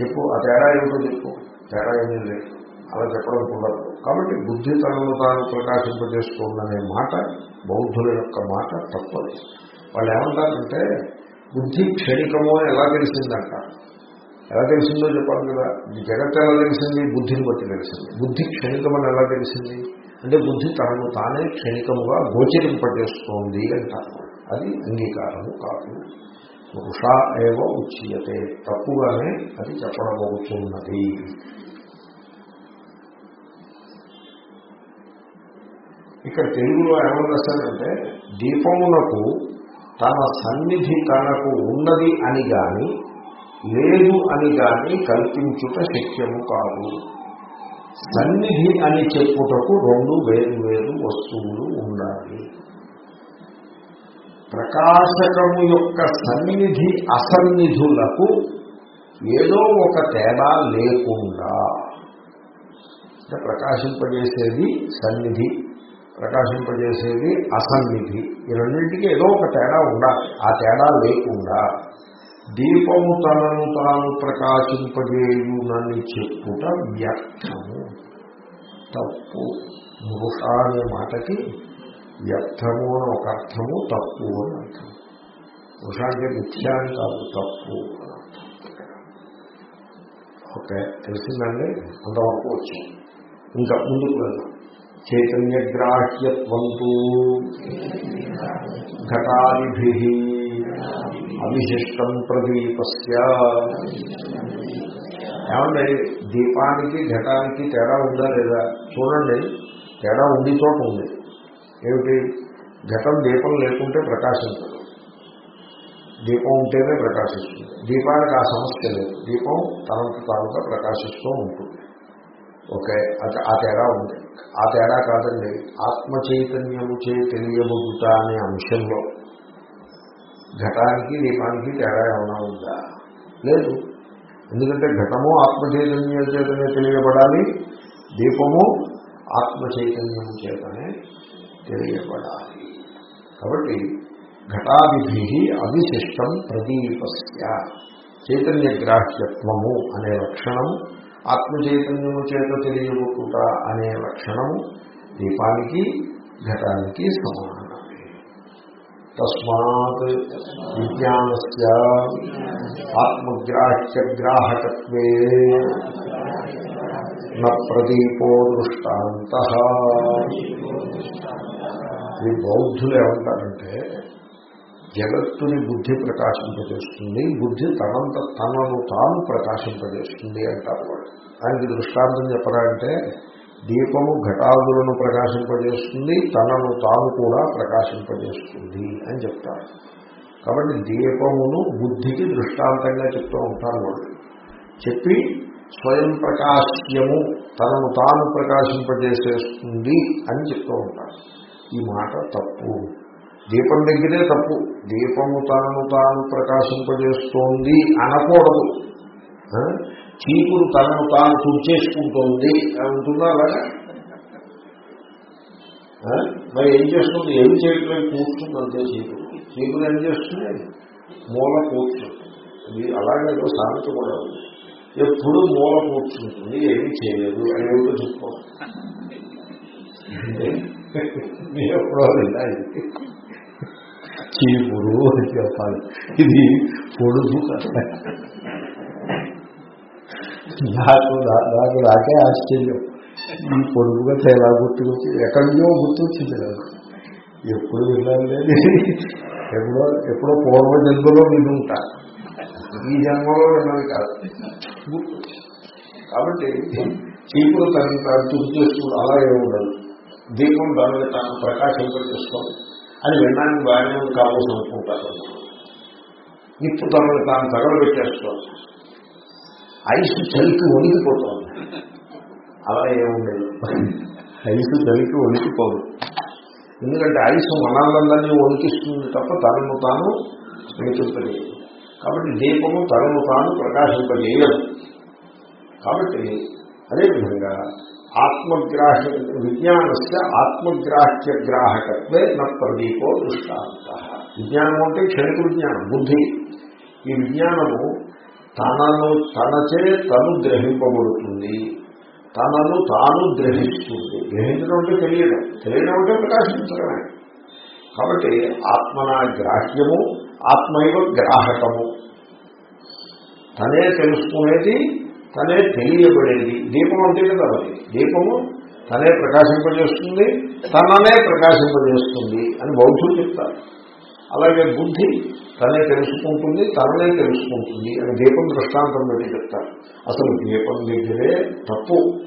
చెప్పు ఆ తేడా ఏమిటో చెప్పు. తేడా ఏమీ లేదు. అలా చెప్పడం ఉండదు కాబట్టి బుద్ధి తనను తాను ప్రకాశింపజేస్తుందనే మాట బౌద్ధుల యొక్క మాట తప్పదు. వాళ్ళు ఏమంటారంటే బుద్ధి క్షణికమో అని ఎలా తెలిసిందంట? ఎలా తెలిసిందో చెప్పాలి కదా. జగత్ ఎలా తెలిసింది? బుద్ధిని బట్టి తెలిసింది. బుద్ధి క్షణికమని ఎలా తెలిసింది? అంటే బుద్ధి తనను తానే క్షణికముగా గోచరింపజేస్తోంది అంటారు. అది అంగీకారము కాదు. పురుష ఏవ ఉచ్యతే. తప్పుగానే అది చెప్పడమవుతున్నది ఇక్కడ తెలుగులో ఏమని రాశారంటే దీపమునకు తన సన్నిధి తనకు ఉన్నది అని గాని లేదు అని గాని కల్పించుట శక్యము కాదు. సన్నిధి అని చెప్పుటకు రెండు వేరు వేరు వస్తువులు ఉండాలి. ప్రకాశకము యొక్క సన్నిధి అసన్నిధులకు ఏదో ఒక తేడా లేకుండా. అంటే ప్రకాశింపజేసేది సన్నిధి ప్రకాశింపజేసేది అసన్నిధి. ఈ రెండింటికి ఏదో ఒక తేడా ఉండాలి. ఆ తేడా లేకుండా. దీపము తనను తాను ప్రకాశింపజేయునని చెప్పుట వ్యర్థము. తప్పు. మృష అనే మాటకి వ్యర్థము అని ఒక అర్థము తప్పు అని అర్థం మృష అంటే మిథ్యా అని కాదు తప్పు అని అర్థం ఓకే తెలిసిందండి అంతవరకు వచ్చి ఇంకా ముందుకు వెళ్దాం చైతన్యగ్రాహ్యత్వంతు ఘటాదిభి అవిశిష్టం ప్రదీపస్య ఏమండి దీపానికి ఘటానికి తేడా ఉందా లేదా చూడండి తేడా ఉంది చోట ఉంది ఏమిటి? ఘటం దీపం లేకుంటే ప్రకాశించదు. దీపం ఉంటేనే ప్రకాశిస్తుంది. దీపానికి ఆ సమస్య లేదు. దీపం తనంత తానుగా ప్రకాశిస్తూ ఉంటుంది. ఓకే అది ఆ తేడా ఉంది. ఆ తేడా కాదండి. ఆత్మ చైతన్యము చే తెలియబడుట అనే అంశంలో ఘటానికి దీపానికి తేడా ఏమైనా ఉందా? లేదు. ఎందుకంటే ఘటము ఆత్మ చైతన్యం చేతనే తెలియబడాలి. దీపము ఆత్మ చైతన్యం చేతనే తెలియబడాలి కాబట్టి ఘటాదిభి అవిశిష్టం ప్రదీపస్య. చైతన్యగ్రాహ్యత్వము అనే లక్షణము ఆత్మ చైతన్యము చేత తెలియబుట్టుట అనే లక్షణము దీపానికి ఘటానికి సమానమే. తస్మాత్ విజ్ఞానస్ ఆత్మగ్రాహ్యగ్రాహకత్వే. న ప్రదీపో దృష్టాంత ఈ బౌద్ధులు ఏమంటారంటే జగత్తుని బుద్ధి ప్రకాశింపజేస్తుంది బుద్ధి తనంత తనను తాను ప్రకాశింపజేస్తుంది అంటారు వాళ్ళు. దానికి దృష్టాంతం చెప్పాలంటే దీపము ఘటాదులను ప్రకాశింపజేస్తుంది తనను తాను కూడా ప్రకాశింపజేస్తుంది అని చెప్తారు. కాబట్టి దీపమును బుద్ధికి దృష్టాంతంగా చెప్తూ ఉంటారు వాళ్ళు. చెప్పి స్వయం ప్రకాశ్యము తనను తాను ప్రకాశింపజేసేస్తుంది అని చెప్తూ ఉంటారు ఈ మాట తప్పు. దీపం దగ్గరే తప్పు. దీపము తనను తాను ప్రకాశింపజేస్తోంది అనకూడదు. ఆ? చీపురు తనను తాను తుడిచేసుకుంటోంది. అని ఉంటుందా అలాగా మరి ఏం చేస్తుంది? ఏమి చేయట్లేదు? కూర్చుంది అంతే చీపురు. చీపురు ఏం చేస్తుంది? మూల కూర్చుంది. అలాగే ఏదో సామెత కూడా ఉంది. ఎప్పుడు మూల కూర్చుంటుంది ఏమి చేయలేదు అని ఏమిటో చెప్పుకోవాలి మీరు ఎప్పుడో చీపురు అని చెప్పాలి. ఇది పొడుగు నాకు నాకు నాకే ఆశ్చర్యం. ఈ పొడుగుగా ఎలా గుర్తుకొచ్చి ఎక్కడియో గుర్తొచ్చింది నాకు. ఎప్పుడు విన్నాను లేదు ఎప్పుడో ఎప్పుడో పూర్వ జన్మలో విని ఉంటా ఈ జన్మలో విన్నది కాదు. గుర్తొచ్చింది కాబట్టి చీపురు తనని తాను తుది చేసుకుంటూ అలాగే ఉండదు దీపం దానిని తాను ప్రకాశింపజేసుకోవాలి అని వినడానికి బాగానే కావచ్చు అనుకుంటారు నిప్పు తనని తాను తగలబెట్టేసుకోవాలి. ఐస్ చలికి వణికిపోతుంది. అలా ఏముండదు ఐస్ చలికి వణికిపోదు. ఎందుకంటే ఐస్ మనాలందరినీ వణికిస్తుంది తప్ప తనను తాను వణికింపలేదు కాబట్టి దీపము తనను తాను ప్రకాశింపజేయదు కాబట్టి అదేవిధంగా ఆత్మగ్రాహ్య విజ్ఞానస్య ఆత్మగ్రాహ్య గ్రాహకత్వే నా ప్రదీపో దృష్టాంత. విజ్ఞానం అంటే క్షణిక విజ్ఞానం బుద్ధి. ఈ విజ్ఞానము తనను తనచే తను గ్రహింపబడుతుంది. తనను తాను గ్రహిస్తుంది. గ్రహించడం అంటే తెలియడం. తెలియడం అంటే ప్రకాశించడమే. కాబట్టి ఆత్మన గ్రాహ్యము ఆత్మైవ గ్రాహకము. తనే తెలుసుకునేది తనే తెలియబడేది. దీపం అంటే కదా అది దీపము తనే ప్రకాశింపజేస్తుంది తననే ప్రకాశింపజేస్తుంది అని బౌద్ధులు చెప్తారు. అలాగే బుద్ధి తనే తెలుసుకుంటుంది తననే తెలుసుకుంటుంది అని దీపం దృష్టాంతం పెట్టి చెప్తారు. అసలు దీపం దగ్గరే తప్పు.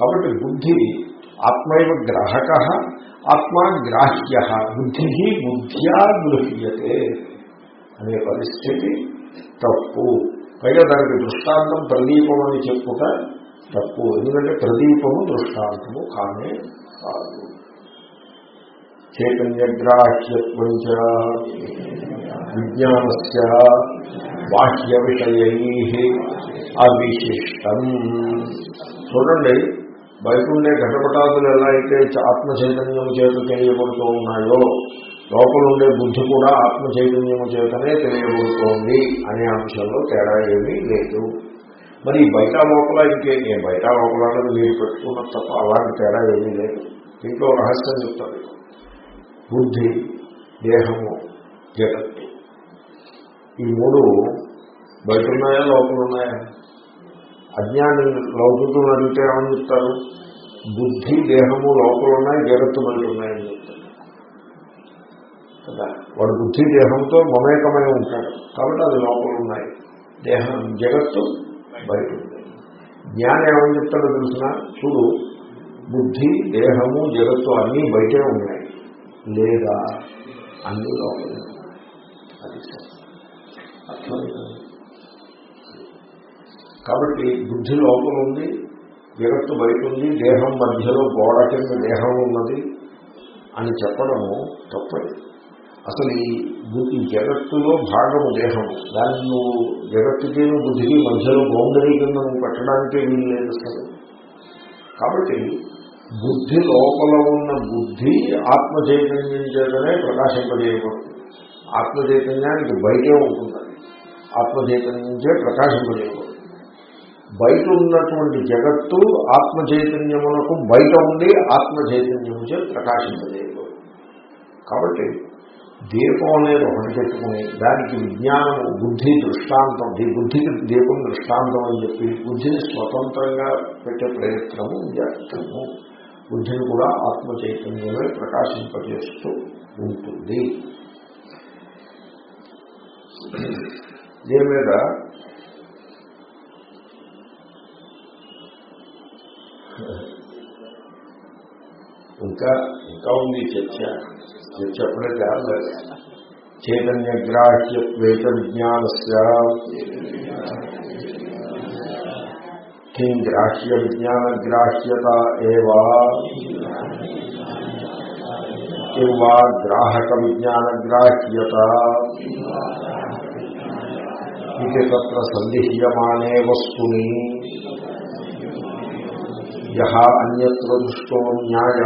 కాబట్టి బుద్ధి ఆత్మైవ గ్రాహక ఆత్మ గ్రాహ్య. బుద్ధి బుద్ధ్యా గృహ్యతే. అనే పరిస్థితి తప్పు. పైగా దానికి దృష్టాంతం ప్రదీపం అని చెప్పుట తప్పు. ఎందుకంటే ప్రదీపము దృష్టాంతము కానే కాదు. చైతన్యగ్రాహ్యత్వం విజ్ఞానస్ బాహ్య విషయై అవిశిష్టం. చూడండి బయట ఉండే ఘటపటాదులు ఎలా అయితే ఆత్మ చైతన్యము చేత తెలియబడుతూ ఉన్నాయో లోపల ఉండే బుద్ధి కూడా ఆత్మ చైతన్యము చేతనే తెలియబడుతోంది అనే అంశంలో తేడా ఏమీ లేదు. మరి బయట లోపల ఇంకే నేను బయట లోపల మీరు పెట్టుకున్న తప్ప అలాంటి తేడా ఏమీ లేదు. దీంట్లో రహస్యం చెప్తారు బుద్ధి దేహము జగత్తు. ఈ మూడు బయట ఉన్నాయా లోపల ఉన్నాయా అజ్ఞాని లౌకికులను అడిగితే ఏమని చెప్తారు? బుద్ధి దేహము లోపల ఉన్నాయి జగత్తు బయట ఉన్నాయని చెప్తారు. కదా. వాడు బుద్ధి దేహంతో మమేకమై ఉంటాడు. కాబట్టి అది లోపల ఉన్నాయి. దేహం జగత్తు బయట ఉంది. జ్ఞానం ఏమని చెప్తాడో తెలిసిన? చూడు బుద్ధి దేహము జగత్తు అన్నీ బయటే ఉన్నాయి. లేదా? అన్ని లోపలే అది కాబట్టి బుద్ధి లోపల ఉంది జగత్తు బయట ఉంది దేహం మధ్యలో గోడ కింద దేహం ఉన్నది అని చెప్పడము తప్పదు అసలు ఈ జగత్తులో భాగము దేహము. దాన్ని నువ్వు జగత్తుకి బుద్ధికి మధ్యలో బౌండరీ కింద నువ్వు పెట్టడానికే వీలు లేదు అసలు. కాబట్టి బుద్ధి లోపల ఉన్న బుద్ధి ఆత్మ చైతన్యం చేతనే ప్రకాశింపజేయబడుతుంది. ఆత్మ చైతన్యానికి బయటే ఉంటుంది ఆత్మ చైతన్యం చే ప్రకాశింపజేయబడుతుంది. బయట ఉన్నటువంటి జగత్తు ఆత్మ చైతన్యమునకు బయట ఉండి ఆత్మ చైతన్యము చే ప్రకాశింపజేయబడు కాబట్టి దీపం అనేది ఒకటి పెట్టుకుని దానికి విజ్ఞానము బుద్ధి దృష్టాంతం ఈ బుద్ధికి దీపం దృష్టాంతం అని చెప్పి బుద్ధిని స్వతంత్రంగా పెట్టే ప్రయత్నము వ్యర్థము. బుద్ధిని కూడా ఆత్మ చైతన్యమే ప్రకాశింపజేస్తూ ఉంటుంది. దీని మీద? ఇంకా ఇంకా ఉంది చర్చ. చర్చ అప్పుడే కాదు చైతన్యగ్రాహ్యత్వేత విజ్ఞానస్య కిం గ్రాహ్య విజ్ఞానగ్రాహ్యత ఏవా కిం వా గ్రాహక విజ్ఞానగ్రాహ్యత ఇది తత్ర సందిహ్యమానే వస్తుని యహ అన్యత్ర దృష్టో న్యాయ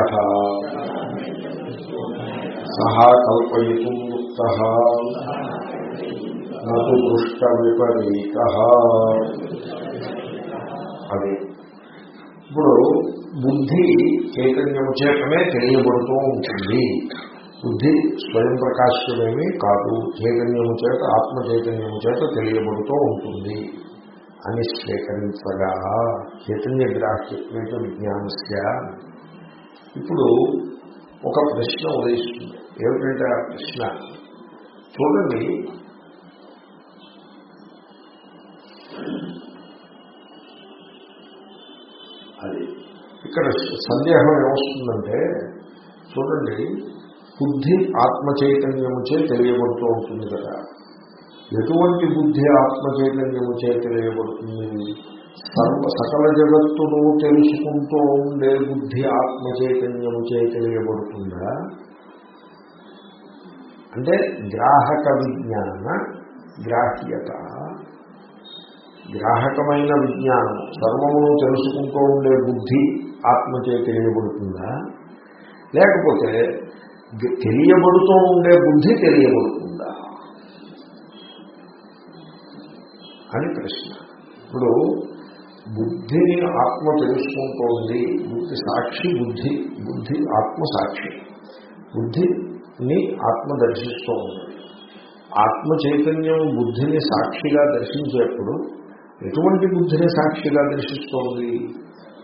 సహా కల్పయితుం నటు దృష్ట విపరీత అది. ఇప్పుడు బుద్ధి చైతన్యము చేతనే తెలియబడుతూ ఉంటుంది. బుద్ధి స్వయం ప్రకాశ్యమేమీ కాదు. చైతన్యము చేత ఆత్మ చైతన్యము చేత తెలియబడుతూ ఉంటుంది. అని స్వీకరించగా. చైతన్య గ్రాహ్యత్వేత విజ్ఞానస్య. ఇప్పుడు ఒక ప్రశ్న ఉదయిస్తుంది. ఏమిటంటే ఆ ప్రశ్న చూడండి. అది ఇక్కడ సందేహం ఏమొస్తుందంటే చూడండి బుద్ధి ఆత్మ చైతన్యముచే తెలియబడుతూ ఉంటుంది కదా. ఎటువంటి బుద్ధి ఆత్మ చైతన్యముచే తెలియబడుతుంది? సర్వ సకల జగత్తును తెలుసుకుంటూ ఉండే బుద్ధి ఆత్మ చైతన్యముచే తెలియబడుతుందా? అంటే గ్రాహక విజ్ఞాన గ్రాహ్యత. గ్రాహకమైన విజ్ఞానం. సర్వమును తెలుసుకుంటూ ఉండే బుద్ధి ఆత్మచే తెలియబడుతుందా? లేకపోతే తెలియబడుతూ ఉండే బుద్ధి తెలియబడుతుందా? అని ప్రశ్న. ఇప్పుడు బుద్ధిని ఆత్మ తెలుసుకుంటోంది. బుద్ధి సాక్షి బుద్ధి బుద్ధి ఆత్మ సాక్షి. బుద్ధి ని ఆత్మ దర్శిస్తూ ఉంది. ఆత్మ చైతన్యం బుద్ధిని సాక్షిగా దర్శించేప్పుడు ఎటువంటి బుద్ధిని సాక్షిగా దర్శిస్తోంది?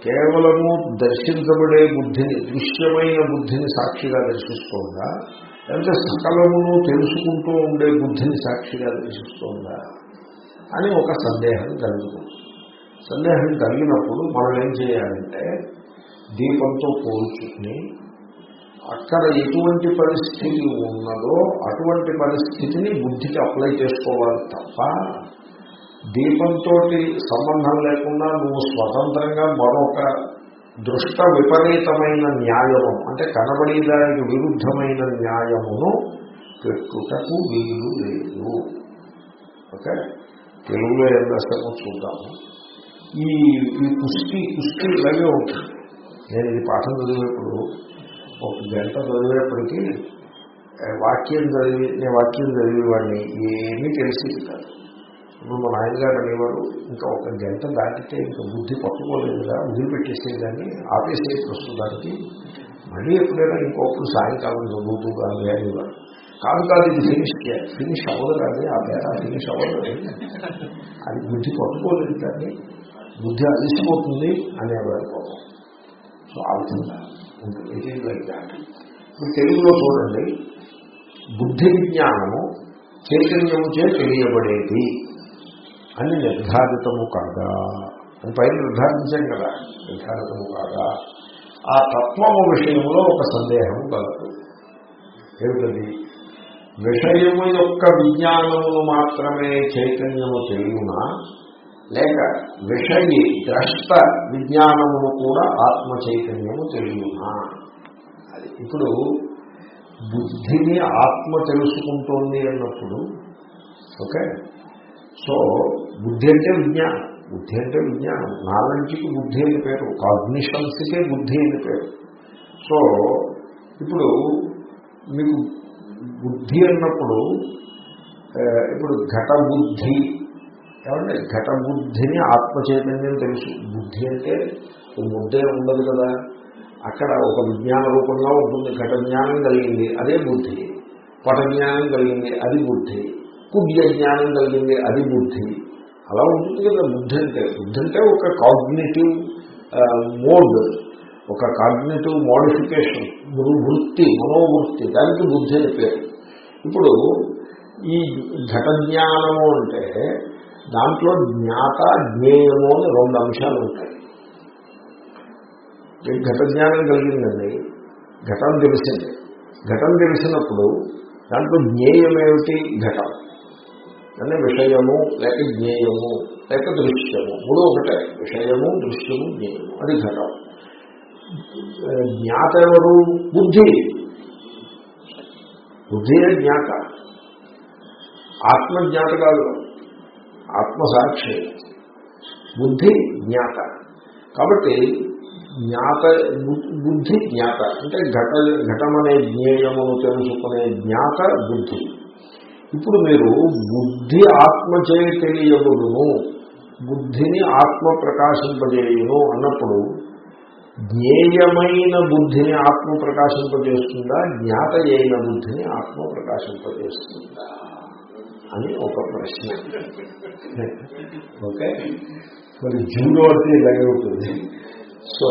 కేవలము దర్శించబడే బుద్ధిని దృశ్యమైన బుద్ధిని సాక్షిగా దర్శిస్తోందా? లేకపోతే సకలమును తెలుసుకుంటూ ఉండే బుద్ధిని సాక్షిగా దర్శిస్తోందా? అని ఒక సందేహం కలుగుతుంది. సందేహం కలిగినప్పుడు మనం ఏం చేయాలంటే దీపంతో పోల్చుకుని అక్కడ ఎటువంటి పరిస్థితి ఉన్నదో అటువంటి పరిస్థితిని బుద్ధికి అప్లై చేసుకోవాలి తప్ప దీపంతో సంబంధం లేకుండా నువ్వు స్వతంత్రంగా మరొక దృష్ట విపరీతమైన న్యాయము అంటే కనబడేదానికి విరుద్ధమైన న్యాయమును పెట్టుటకు వీలు లేదు. ఓకే? తెలుగులో ఏం రాస్తామో చూద్దాము. ఈ ఈ కుస్తీ కుస్తీ ఇలాగే ఉంటుంది. నేను ఈ పాఠం చదివేప్పుడు ఒక గంట చదివేప్పటికీ వాక్యం చదివి నేను వాక్యం చదివేవాడిని ఏమీ తెలిసేది కాదు. ఇప్పుడు మా నాయనగారు అనేవారు ఇంకా ఒక గంట దాటితే ఇంకా బుద్ధి పట్టుకోలేదుగా వదిలిపెట్టేసేదాన్ని ఆపేసే ప్రస్తుతానికి. మళ్ళీ ఎప్పుడైనా ఇంకొకరు సాయంకాలం చదువుతూ కానీ అనేవారు కాదు. కాదు ఇది ఫినిష్ ఫినిష్ అవ్వదు కానీ ఆ పేర ఫినిష్ అవ్వదు అది బుద్ధి పట్టుకోలేదు కానీ బుద్ధి అలిసిపోతుంది అనేవారు కోపం సో ఆ విధంగా ఇట్ ఈజ్ లైక్ దాట్ ఇప్పుడు తెలుగులో చూడండి బుద్ధి విజ్ఞానము చైతన్యముచే తెలియబడేది అని నిర్ధారితము కాదా? అని పైన నిర్ధారించాం కదా నిర్ధారితము కాదా? ఆ తత్వము విషయంలో ఒక సందేహం కలదు. ఏమిటది? విషయము యొక్క విజ్ఞానమును మాత్రమే చైతన్యము తెలియనా లేక విషయి ద్రష్ట విజ్ఞానమును కూడా ఆత్మ చైతన్యము తెలియనా అది ఇప్పుడు బుద్ధిని ఆత్మ తెలుసుకుంటోంది అన్నప్పుడు ఓకే? సో బుద్ధి అంటే విజ్ఞానం. బుద్ధి అంటే విజ్ఞానం. నాలెడ్జ్కి బుద్ధి అని పేరు. కాగ్నిషన్స్కే బుద్ధి అని పేరు. సో ఇప్పుడు మీకు బుద్ధి అన్నప్పుడు ఇప్పుడు ఘట బుద్ధి ఏమంటే ఘట బుద్ధిని ఆత్మ చైతన్యం తెలుసు. బుద్ధి అంటే ముద్దే ఉండదు కదా. అక్కడ ఒక విజ్ఞాన రూపంగా ఉంటుంది. ఘట జ్ఞానం కలిగింది అదే బుద్ధి. పట జ్ఞానం కలిగింది అది బుద్ధి. కుడ్య జ్ఞానం కలిగింది అది బుద్ధి. అలా ఉంటుంది కదా బుద్ధి అంటే. బుద్ధి అంటే ఒక కాగ్నేటివ్ మోడ్ ఒక కాగ్నేటివ్ మోడిఫికేషన్ వృత్తి మనోవృత్తి. దానికి బుద్ధి అని పేరు. ఇప్పుడు ఈ ఘట జ్ఞానము అంటే దాంట్లో జ్ఞాత జ్ఞేయము అని రెండు అంశాలు ఉంటాయి. ఈ ఘట జ్ఞానం కలిగిందండి. ఘటం తెలిసింది. ఘటం తెలిసినప్పుడు దాంట్లో జ్ఞేయం ఏమిటి? ఘటం. అంటే విషయము లేక జ్ఞేయము లేక దృశ్యము. మూడు ఒకటే. విషయము దృశ్యము జ్ఞేయము. అది ఘటం. జ్ఞాత ఎవరు? బుద్ధి. బుద్ధియే జ్ఞాత. ఆత్మజ్ఞాత కాదు. ఆత్మసాక్షి బుద్ధి జ్ఞాత. కాబట్టి జ్ఞాత బుద్ధి జ్ఞాత అంటే ఘట ఘటమనే జ్ఞేయమును తెలుసుకునే జ్ఞాత బుద్ధి. ఇప్పుడు మీరు బుద్ధి ఆత్మచే తెలియబడును బుద్ధిని ఆత్మ ప్రకాశింపజేయును అన్నప్పుడు జ్ఞేయమైన బుద్ధిని ఆత్మ ప్రకాశింపజేస్తుందా జ్ఞాత అయిన బుద్ధిని ఆత్మ ప్రకాశింపజేస్తుందా అని ఒక ప్రశ్న. ఓకే? మరి జూలో అంటే ఇలాగే ఉంటుంది సో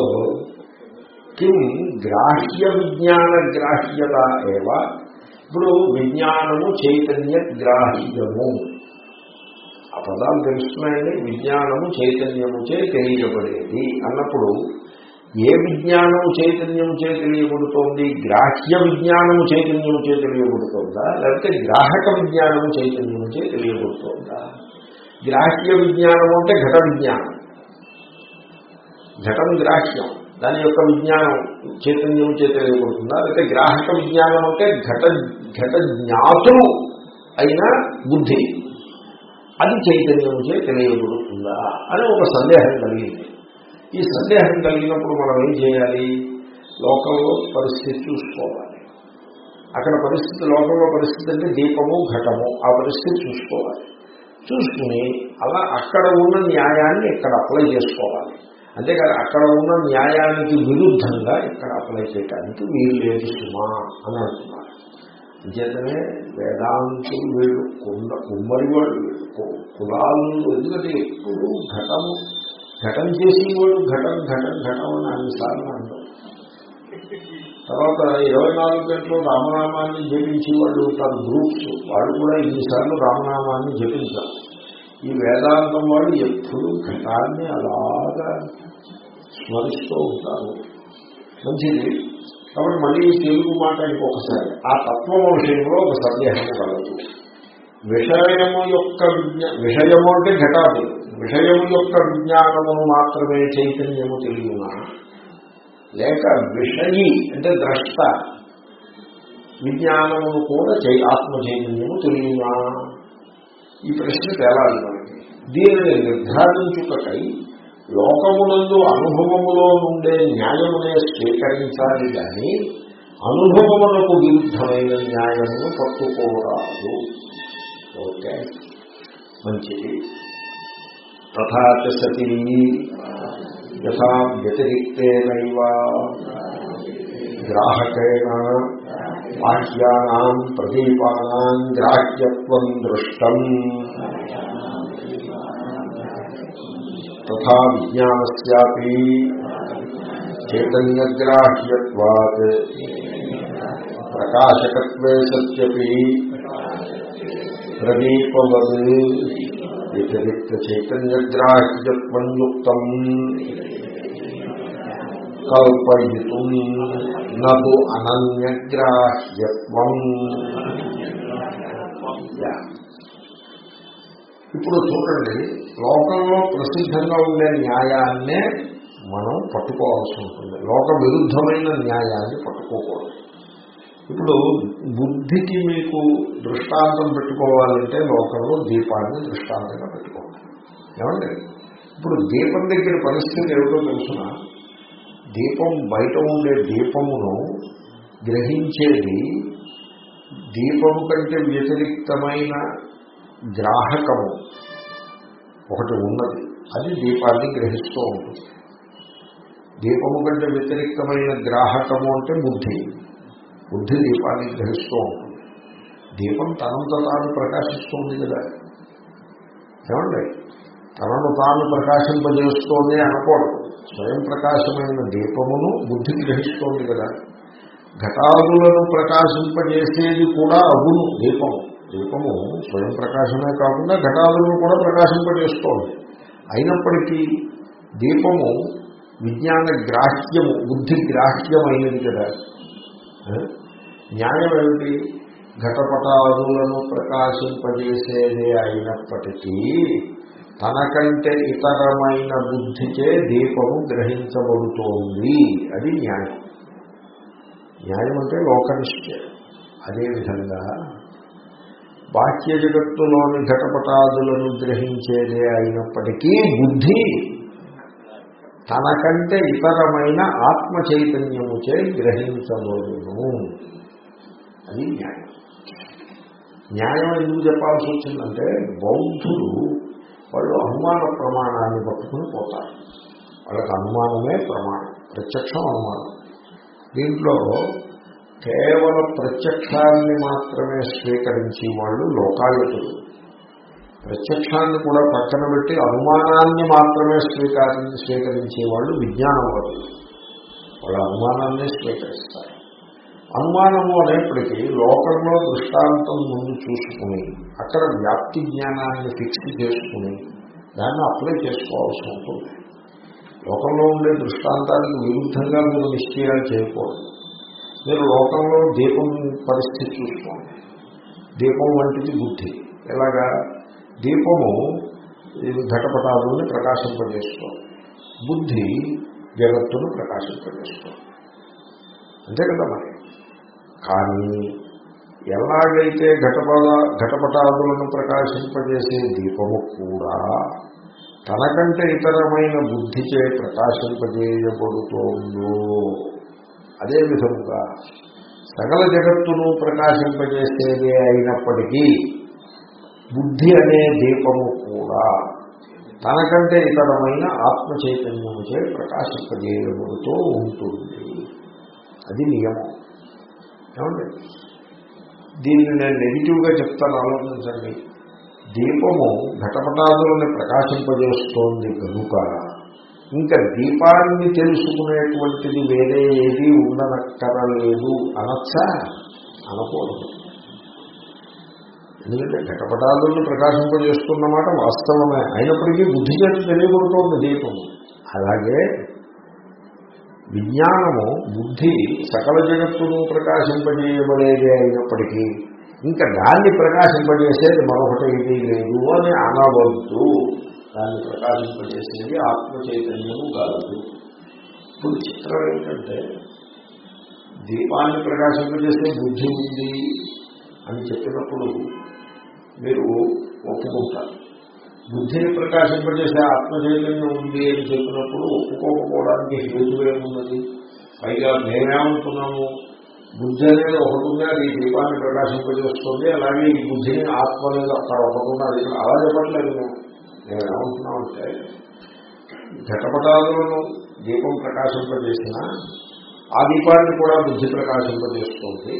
కిం గ్రాహ్య విజ్ఞాన గ్రాహ్యత ఏవ? ఇప్పుడు విజ్ఞానము చైతన్య గ్రాహ్యము. ఆ పదాలు తెలుస్తున్నాయండి. విజ్ఞానము చైతన్యముచే తెలియబడేది అన్నప్పుడు ఏ విజ్ఞానము చైతన్యం తెలియబడుతోంది? గ్రాహ్య విజ్ఞానము చైతన్యం తెలియబడుతోందా? లేకపోతే గ్రాహక విజ్ఞానము చైతన్యం తెలియబడుతోందా? గ్రాహ్య విజ్ఞానము అంటే ఘట విజ్ఞానం. ఘటం గ్రాహ్యం. దాని యొక్క విజ్ఞానం చైతన్యం చే తెలియబడుతుందా? లేకపోతే గ్రాహక విజ్ఞానం అంటే ఘట ఘట జ్ఞాతులు అయిన బుద్ధి. అది చైతన్యం చే తెలియబడుతుందా? అని ఒక సందేహం కలిగింది. ఈ సందేహం కలిగినప్పుడు మనం ఏం చేయాలి? లోకంలో పరిస్థితి చూసుకోవాలి. అక్కడ పరిస్థితి లోకంలో పరిస్థితి అంటే దీపము ఘటము. ఆ పరిస్థితి చూసుకోవాలి. చూసుకుని అలా అక్కడ ఉన్న న్యాయాన్ని ఇక్కడ అప్లై చేసుకోవాలి. అంతేకాదు అక్కడ ఉన్న న్యాయానికి విరుద్ధంగా ఇక్కడ అప్లై చేయడానికి వీలు లేదు సుమా అని అంటున్నారు. అంచేతనే వేదాంతులు వీళ్ళు కుండ కుమ్మరి వాళ్ళు కులాలు ఎందుకంటే ఎప్పుడు ఘటము ఘటం చేసి వాళ్ళు ఘటం ఘటన ఘటం అని అన్నిసార్లు అంటారు. తర్వాత ఇరవై నాలుగు గంటలు రామనామాన్ని జపించి వాళ్ళు తన గ్రూప్స్ వాళ్ళు కూడా ఇన్నిసార్లు రామనామాన్ని జపించారు. ఈ వేదాంతం వాళ్ళు ఎప్పుడు ఘటాన్ని అలాగా స్మరిస్తూ ఉంటారు. మంచిది. కాబట్టి మళ్ళీ తెలుగు మాట ఇంకొకసారి. ఆ తత్వం విషయంలో ఒక సందేహం కలదు. విషయము యొక్క విషయము అంటే ఘటాది విషయము యొక్క విజ్ఞానమును మాత్రమే చైతన్యము తెలియనా? లేక విషయి అంటే ద్రష్ట. విజ్ఞానమును కూడా చై ఆత్మ చైతన్యము తెలియనా? ఈ ప్రశ్న తేలాలి మనకి. దీనిని నిర్ధారించుటకై లోకమునందు అనుభవములో నుండే న్యాయమునే స్వీకరించాలి కానీ అనుభవములకు విరుద్ధమైన న్యాయమును పట్టుకోరాదు. ఓకే? మంచిది. తథాచ సతీ యథా వ్యతిరిక్తేనైవ గ్రాహకేణ వాక్యానాం ప్రదీపానాం గ్రాహ్యత్వం దృష్టం తథా విజ్ఞానస్యాపి చైతన్యగ్రాహ్యత్వాత్ ప్రకాశకత్వే సత్యపి ప్రదీపవద్ వ్యతిరిక్త చైతన్యగ్రాహ్యత్వం యుక్తం కల్పయితుం నదు అనన్యగ్రాహ్యత్వం. ఇప్పుడు చూడండి లోకంలో ప్రసిద్ధంగా ఉండే న్యాయాన్నే మనం పట్టుకోవాల్సి ఉంటుంది. లోక విరుద్ధమైన న్యాయాన్ని పట్టుకోకూడదు. ఇప్పుడు బుద్ధికి మీకు దృష్టాంతం పెట్టుకోవాలంటే లోకంలో దీపాన్ని దృష్టాంతంగా పెట్టుకోవాలి. ఏమండి? ఇప్పుడు దీపం దగ్గర పరిస్థితి ఏమిటో తెలుసిన? దీపం బయట ఉండే దీపమును గ్రహించేది దీపము కంటే వ్యతిరిక్తమైన గ్రాహకము ఒకటి ఉన్నది. అది దీపాన్ని గ్రహిస్తూ ఉంటుంది. దీపము కంటే వ్యతిరిక్తమైన గ్రాహకము అంటే బుద్ధి. బుద్ధి దీపాన్ని గ్రహిస్తూ ఉంటుంది. దీపం తనంత తాను ప్రకాశిస్తుంది కదా. ఏమండి? తనను తాను ప్రకాశింపజేస్తోంది అనకూడదు. స్వయం ప్రకాశమైన దీపమును బుద్ధి గ్రహిస్తోంది కదా. ఘటాదులను ప్రకాశింపజేసేది కూడా అగును దీపము దీపము స్వయం ప్రకాశమే కాకుండా ఘటాదులను కూడా ప్రకాశింపజేస్తోంది. అయినప్పటికీ దీపము విజ్ఞాన గ్రాహ్యము బుద్ధి గ్రాహ్యమైనది కదా. న్యాయం ఏమిటి ఘటపటాదులను ప్రకాశింపజేసేదే అయినప్పటికీ తనకంటే ఇతరమైన బుద్ధిచే దీపము గ్రహించబడుతోంది అది న్యాయం. న్యాయం అంటే లోకనిష్ట. అదేవిధంగా బాహ్య జగత్తులోని ఘటపటాదులను గ్రహించేదే అయినప్పటికీ బుద్ధి తనకంటే ఇతరమైన ఆత్మ చైతన్యముచే గ్రహించబడును. అది న్యాయం. న్యాయం ఎందుకు చెప్పాల్సి వచ్చిందంటే బౌద్ధులు వాళ్ళు అనుమాన ప్రమాణాన్ని పట్టుకుని పోతారు. వాళ్ళకి అనుమానమే ప్రమాణం ప్రత్యక్షం అనుమానం. దీంట్లో కేవలం ప్రత్యక్షాన్ని మాత్రమే స్వీకరించి వాళ్ళు లోకాయుతులు. ప్రత్యక్షాన్ని కూడా పక్కన పెట్టి అనుమానాన్ని మాత్రమే స్వీకారి స్వీకరించే వాళ్ళు విజ్ఞానవాదులు. వాళ్ళ అనుమానాన్ని స్వీకరిస్తారు. అనుమానము అనేప్పటికీ లోకంలో దృష్టాంతం ముందు చూసుకుని అక్కడ వ్యాప్తి జ్ఞానాన్ని ఫిక్స్ చేసుకుని దాన్ని అప్లై చేసుకోవాల్సి ఉంటుంది. లోకంలో ఉండే దృష్టాంతానికి విరుద్ధంగా మీరు నిశ్చయాలు చేయకూడదు. మీరు లోకంలో దీపం పరిస్థితి చూసుకోండి. దీపం వంటిది బుద్ధి. ఎలాగా? దీపము ఇది ఘటపటాలను ప్రకాశింపజేస్తుంది. బుద్ధి జగత్తును ప్రకాశింపజేస్తుంది. అంతే కదా మరి? కానీ ఎలాగైతే ఘటపద ఘటపటాదులను ప్రకాశింపజేసే దీపము కూడా తనకంటే ఇతరమైన బుద్ధిచే ప్రకాశింపజేయబడుతోందో అదే విధముగా సకల జగత్తును ప్రకాశింపజేసేదే అయినప్పటికీ బుద్ధి అనే దీపము కూడా తనకంటే ఇతరమైన ఆత్మ చైతన్యముచే ప్రకాశింపజేయబడుతూ ఉంటుంది. అది నియమం. ఏమండి? దీన్ని నేను నెగిటివ్గా చెప్తాను ఆలోచించండి. దీపము ఘటపటాదులను ప్రకాశింపజేస్తోంది కనుక ఇంకా దీపాన్ని తెలుసుకునేటువంటిది వేరే ఏది ఉండనక్కరలేదు అనొచ్చా? అనకూడదు. ఎందుకంటే ఘటపటాదులను ప్రకాశింపజేస్తున్నమాట వాస్తవమే. అయినప్పటికీ బుద్ధి చేత తెలియబడుతోంది దీపము అలాగే విజ్ఞానము బుద్ధి సకల జగత్తును ప్రకాశింపజేయబడేది అయినప్పటికీ ఇంకా దాన్ని ప్రకాశింపజేసేది మరొకటి ఇది లేదు అని అనవద్దు. దాన్ని ప్రకాశింపజేసేది ఆత్మ చైతన్యము కాదు. ఇప్పుడు చిత్రం ఏంటంటే దీపాన్ని ప్రకాశింపజేసే బుద్ధి ఉంది అని చెప్పినప్పుడు మీరు ఒప్పుకుంటారు. బుద్ధిని ప్రకాశింపజేసే ఆత్మచైతన్యం ఉంది అని చెప్పినప్పుడు ఒప్పుకోకపోవడానికి హేతువేమున్నది పైగా మేమేమంటున్నాము? బుద్ధి అనేది ఒకటి ఉంది అది ఈ దీపాన్ని ప్రకాశింపజేస్తుంది అలాగే ఈ బుద్ధిని ఆత్మ అనేది అక్కడ ఒకటిగా అది అలా చెప్పట్లేదు మేము. మేమేమంటున్నామంటే ఘటపటాలను దీపం ప్రకాశింపజేసిన ఆ దీపాన్ని కూడా బుద్ధి ప్రకాశింపజేస్తుంది.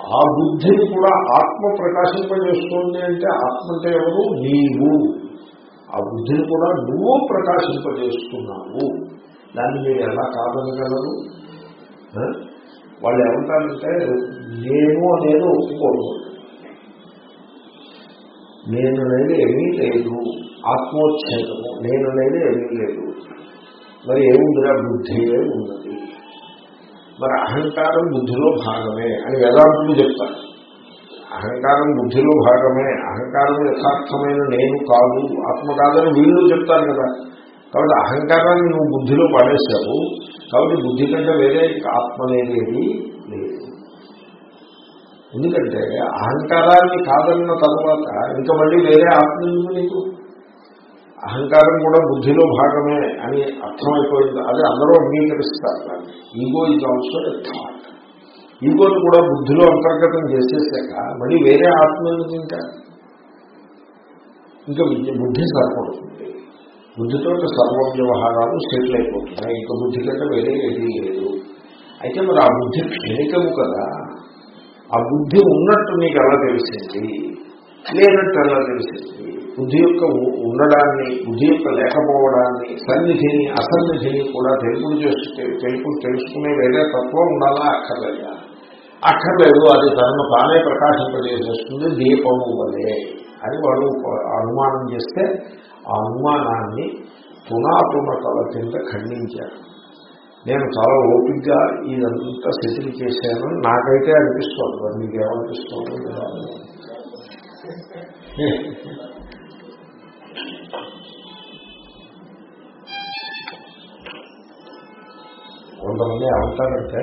ఆ బుద్ధిని కూడా ఆత్మ ప్రకాశింపజేస్తుంది అంటే ఆత్మ అంటే ఎవరు? నీవు. ఆ బుద్ధిని కూడా నువ్వు ప్రకాశింపజేస్తున్నావు. దాన్ని మీరు ఎలా కాదనగలరు? వాళ్ళు ఏమంటారంటే నేను అనేది ఒప్పుకోను. నేను అనేది ఏమీ లేదు. ఆత్మోచ్ఛేదము. నేను అనేది ఏమీ లేదు. మరి ఏముందిరా? బుద్ధియే ఉన్నది? మరి అహంకారం బుద్ధిలో భాగమే అని వేదాంతులు చెప్తారు. అహంకారం బుద్ధిలో భాగమే అహంకారం యథార్థమైన నేను కాదు ఆత్మ కాదని వీళ్ళు చెప్తారు కదా. కాబట్టి అహంకారాన్ని నువ్వు బుద్ధిలో పడేశావు కాబట్టి బుద్ధి కంటే వేరే ఆత్మ అనేది లేదు. ఎందుకంటే అహంకారాన్ని కాదన్న తర్వాత ఇంకా మళ్ళీ వేరే ఆత్మ ఎందుకు నీకు? అహంకారం కూడా బుద్ధిలో భాగమే అని అర్థమైపోయింది. అది అందరూ అంగీకరిస్తారు. ఈగో ఇది ఆల్సో థాట్. ఈగోని కూడా బుద్ధిలో అంతర్గతం చేసేసాక మళ్ళీ వేరే ఆత్మ ఎందుకు ఇంకా? ఇంకా బుద్ధి సరిపడుతుంది. బుద్ధితో సర్వ వ్యవహారాలు సెటిల్ అయిపోతున్నాయి. ఇంకా బుద్ధి కంటే వేరే ఏది లేదు. అయితే మరి ఆ బుద్ధి క్షణికము కదా. ఆ బుద్ధి ఉన్నట్టు నీకు ఎలా తెలిసింది? లేనట్టు ఎలా తెలిసింది? బుద్ధి యొక్క ఉండడాన్ని బుద్ధి యొక్క లేకపోవడాన్ని సన్నిధిని అసన్నిధిని కూడా తెలుపుడు చేస్తే తెలుపు తెలుసుకునే వేరే తత్వం ఉండాలా అక్కర్లేదా. అక్కర్లేదు అది తనను తానే ప్రకాశింపజేసేస్తుంది దీపము వలే అని వాడు అనుమానం చేస్తే ఆ అనుమానాన్ని పునాపునతల కింద ఖండించారు నేను చాలా ఓపిక్గా ఇదంతా సెటిల్ చేశాను. నాకైతే అనిపిస్తుంది మరి మీకేమనిపిస్తోంది కొంతమంది ఏమంటారంటే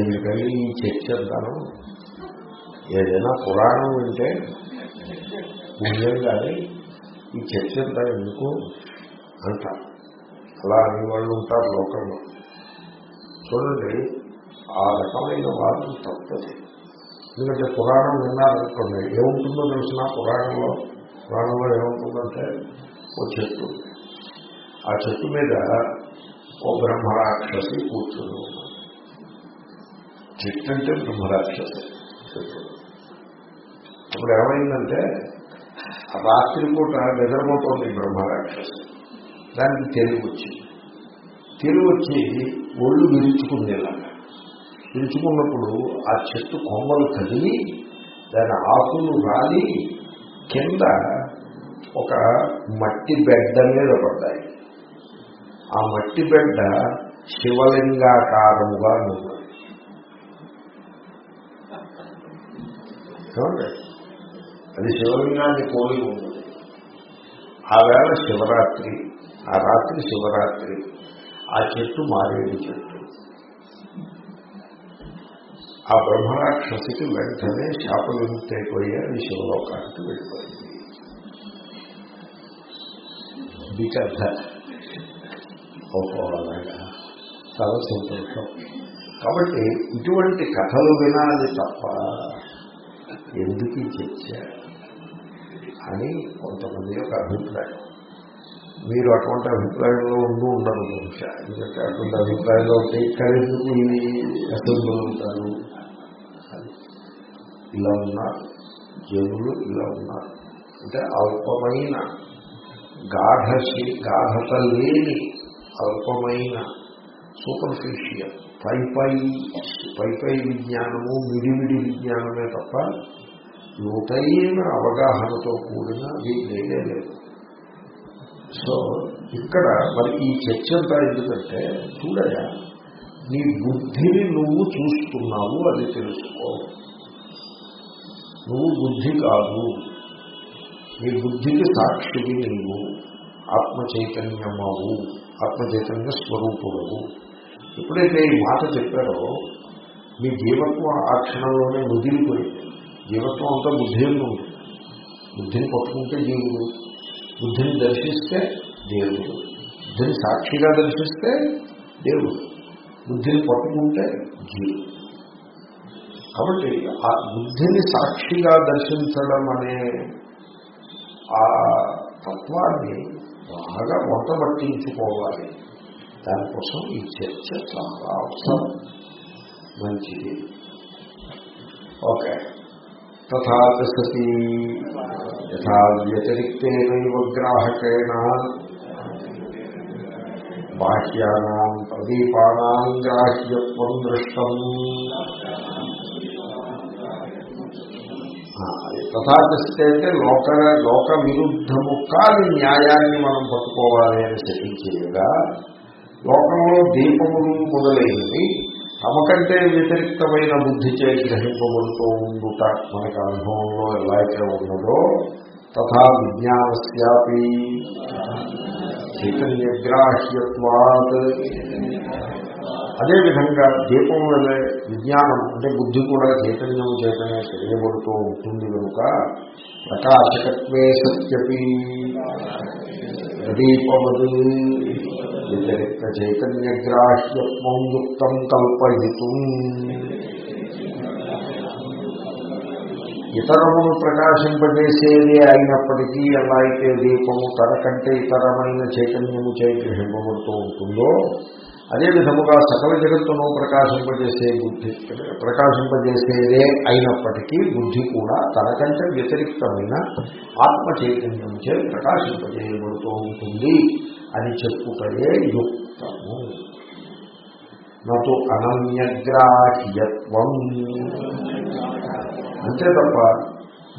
ఎందుకని ఈ చర్చ ఏదైనా పురాణం వింటే పుణ్యం కానీ ఈ చర్చ ఎందుకు? అంట. అలా అనేవాళ్ళు ఉంటారు లోకంలో. చూడండి ఆ రకమైన వాదం తప్పది. ఎందుకంటే పురాణం విన్నారనుకోండి ఏముంటుందో తెలిసిన పురాణంలో పురాణంలో ఏముంటుందంటే ఓ చెట్టు. ఆ చెట్టు మీద ఓ బ్రహ్మరాక్షసి కూర్చుని ఉన్నాడు చెట్టు అంటే బ్రహ్మరాక్షసి. ఇప్పుడు ఏమైందంటే రాత్రిపూట నిద్రపోతుంది బ్రహ్మరాక్షసి. దానికి తెలివి వచ్చింది. తెలివి వచ్చి ఒళ్ళు విరుచుకుందేలాగా. విరుచుకున్నప్పుడు ఆ చెట్టు కొమ్మలు కదిలి దాని ఆకులు రాలి కింద ఒక మట్టి బెడ్డ మీద పడ్డాయి. ఆ మట్టి బిడ్డ శివలింగాకారముగా ఉన్నది అది శివలింగాన్ని పోలి ఉన్నది. ఆ వేళ శివరాత్రి ఆ రాత్రి శివరాత్రి ఆ చెట్టు మారేడు చెట్టు. ఆ బ్రహ్మరాక్షసికి వెంటనే శాప విముక్తి అయిపోయి అది శివలోకానికి వెళ్ళిపోయింది. ఇది అవుకోవాలయ్యా చాలా సంతోషం. కాబట్టి ఇటువంటి కథలు వినాలి తప్ప ఎందుకు చర్చ? అని కొంతమంది యొక్క అభిప్రాయం. మీరు అటువంటి అభిప్రాయంలో ఉండి ఉండరు బహుశా. ఎందుకంటే అటువంటి అభిప్రాయంలో ఉంటే ఇక్కడ ఎందుకు ఇవి అసెంబ్లీ ఇలా ఉన్నారు. జనులు ఇలా ఉన్నారు. అంటే అల్పమైన గాఢ గాఢత లేని అల్పమైన సూపర్ఫిషియల్ పైపై పైపై విజ్ఞానము మిడిమిడి విజ్ఞానమే తప్ప లోతైన అవగాహనతో కూడిన అది లేదే. లేదు సో ఇక్కడ మరి ఈ చర్చ అంతా ఎందుకంటే చూడయా నీ బుద్ధిని నువ్వు చూస్తున్నావు అది తెలుసుకో. నువ్వు బుద్ధి కాదు. నీ బుద్ధికి సాక్షివి నువ్వు ఆత్మ చైతన్యమవు ఆత్మ స్వరూపుడు. ఎప్పుడైతే ఈ మాట చెప్పారో మీ జీవత్వం ఆ క్షణంలోనే ముదిరిపోయింది జీవత్వం అంతా బుద్ధి ఉంది. బుద్ధిని పట్టుకుంటే జీవుడు బుద్ధిని దర్శిస్తే దేవుడు బుద్ధిని సాక్షిగా దర్శిస్తే దేవుడు బుద్ధిని పట్టుకుంటే జీవుడు. కాబట్టి ఆ బుద్ధిని సాక్షిగా దర్శించడం అనే ఆ తత్వాన్ని బాగా వంటబట్టించుకోవాలి దానికోసం ఈ చర్చ చాలా అవసరం. మంచిది. ఓకే. తథా సతి యథా వ్యతిరిక్తేనైవ గ్రాహకేణ. బాహ్యానాం ప్రదీపానాం గ్రాహ్యత్వం దృష్టం. తథాగస్తే అంటే లోక లోక విరుద్ధము కాని న్యాయాన్ని మనం పట్టుకోవాలి అని శపించేయగా లోకంలో దీపములు మొదలైనవి తమకంటే వ్యతిరిక్తమైన బుద్ధిచే గ్రహింపబడుతూ ఉండుట మనకు అనుభవంలో ఎలా అయితే ఉన్నదో తథా విజ్ఞానస్యాపి చైతన్యగ్రాహ్యత్వాత్. అదేవిధంగా దీపం వెళ్ళే విజ్ఞానం అంటే బుద్ధి కూడా చైతన్యం చేతనే తెలియబడుతూ ఉంటుంది కనుక ప్రకాశకత్వే సత్యపి. ప్రదీపవదు వ్యతిరిక్త చైతన్యగ్రాహ్యత్వం యుక్తం కల్పయితు. ఇతరమును ప్రకాశింపజేసేది అయినప్పటికీ ఎలా అయితే దీపము తనకంటే ఇతరమైన చైతన్యము చే గ్రహింపబడుతూ ఉంటుందో అదే విధముగా సకల జగత్తును ప్రకాశింపజేసే బుద్ధి ప్రకాశింపజేసేదే అయినప్పటికీ బుద్ధి కూడా తనకంటే వ్యతిరిక్తమైన ఆత్మ చైతన్యంచే ప్రకాశింపజేయబడుతూ ఉంటుంది అని చెప్పుకయే యుక్తము. నటు అనన్యగ్రాహ్యత్వం. అంతే తప్ప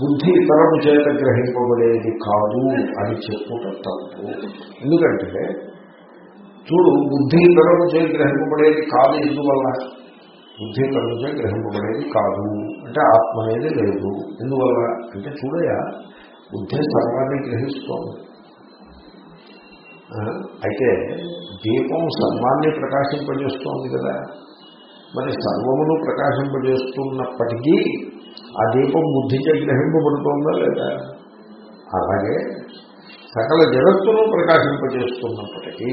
బుద్ధి ఇతరము చేత గ్రహింపబడేది కాదు అని చెప్పుట తప్పు. ఎందుకంటే చూడు బుద్ధి ఇతరము చే గ్రహింపబడేది కాదు ఎందువల్ల? బుద్ధి ఇతరము చే గ్రహింపబడేది కాదు. అంటే ఆత్మ అనేది లేదు. ఎందువల్ల? అంటే చూడయా బుద్ధి సర్వాన్ని గ్రహిస్తోంది. అయితే దీపం సర్వాన్ని ప్రకాశింపజేస్తోంది కదా. మరి సర్వమును ప్రకాశింపజేస్తున్నప్పటికీ ఆ దీపం బుద్ధిచే గ్రహింపబడుతోందా లేదా? అలాగే సకల జగత్తును ప్రకాశింపజేస్తున్నప్పటికీ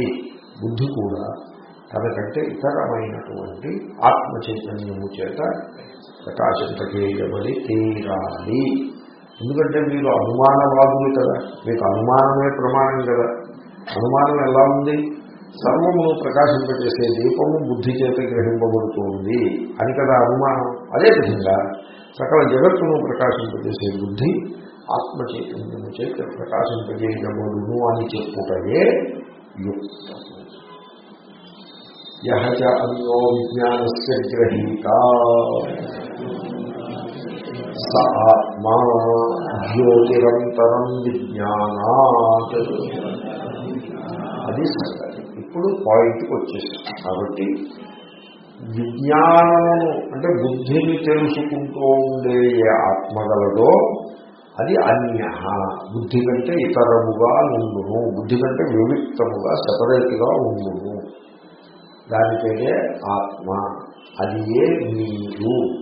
బుద్ధి కూడా తనకంటే ఇతరమైనటువంటి ఆత్మ చైతన్యము చేత ప్రకాశింపజేయబడి తీరాలి. ఎందుకంటే మీరు అనుమానవాదులు కదా. మీకు అనుమానమే ప్రమాణం కదా. అనుమానం ఎలా ఉంది? సర్వమును ప్రకాశింపజేసే దీపము బుద్ధి చేత గ్రహింపబడుతుంది అని కదా అనుమానం. అదేవిధంగా సకల జగత్తును ప్రకాశింపజేసే బుద్ధి ఆత్మ చైతన్యము చేత ప్రకాశింపజేయబడును అని చెప్పుటయే యుక్తము. యహ అన్యో విజ్ఞానస్ గ్రహీత స ఆత్మా జ్యోతిరంతరం విజ్ఞానాత్ అది సంగతి. ఇప్పుడు పాయింట్కి వచ్చేసాం. కాబట్టి విజ్ఞానము అంటే బుద్ధిని తెలుసుకుంటూ ఉండే ఏ ఆత్మ గలదో అది అన్య బుద్ధి కంటే ఇతరముగా ఉండును. బుద్ధి కంటే వివిక్తముగా సపరేట్గా ఉండును. దాని పేరే ఆత్మ. అది ఏ మీరు